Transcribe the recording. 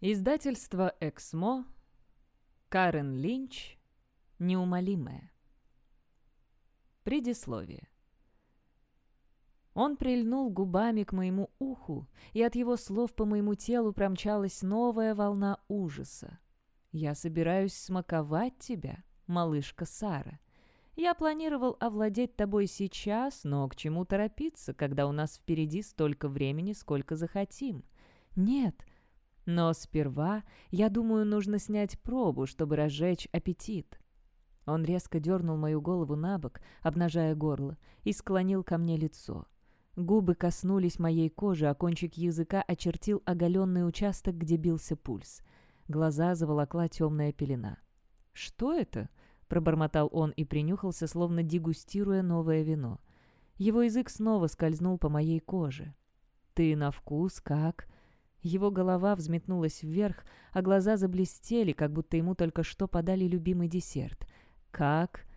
Издательство «Эксмо», Карен Линч, «Неумолимая». Предисловие. Он прильнул губами к моему уху, и от его слов по моему телу промчалась новая волна ужаса. «Я собираюсь смаковать тебя, малышка Сара. Я планировал овладеть тобой сейчас, но к чему торопиться, когда у нас впереди столько времени, сколько захотим? Нет, но сперва, я думаю, нужно снять пробу, чтобы разжечь аппетит». Он резко дернул мою голову на бок, обнажая горло, и склонил ко мне лицо. Губы коснулись моей кожи, а кончик языка очертил оголенный участок, где бился пульс. Глаза заволокла темная пелена. «Что это?» — пробормотал он и принюхался, словно дегустируя новое вино. Его язык снова скользнул по моей коже. «Ты на вкус как?» Его голова взметнулась вверх, а глаза заблестели, как будто ему только что подали любимый десерт. «Как?»